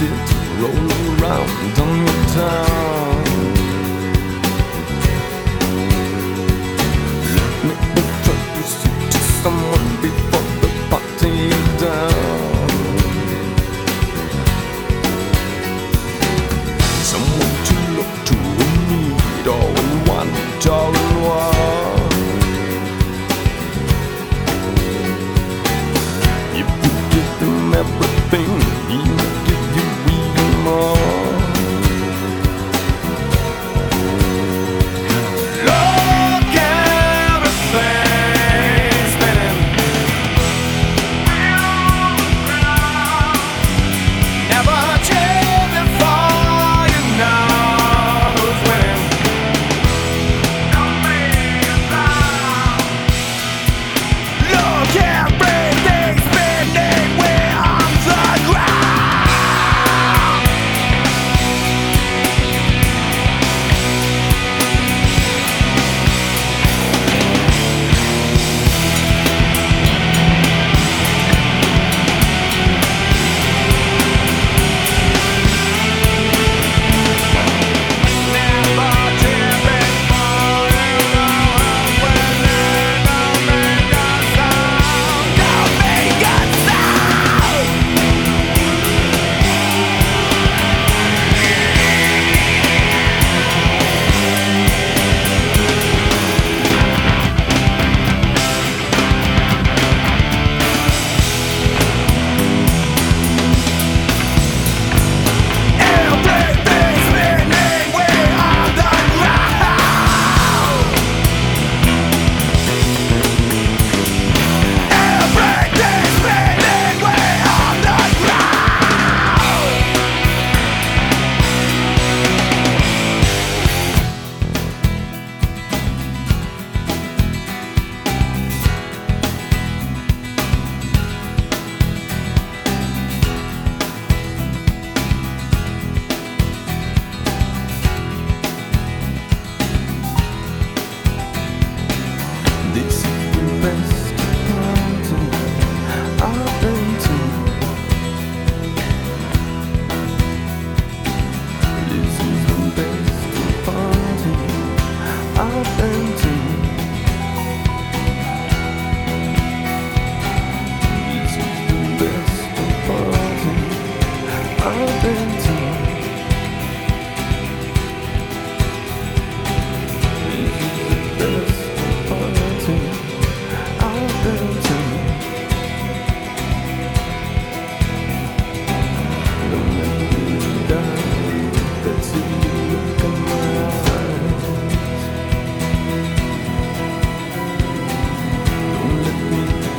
addicted to rolling around on your tongue. Let me be you to someone.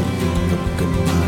look at my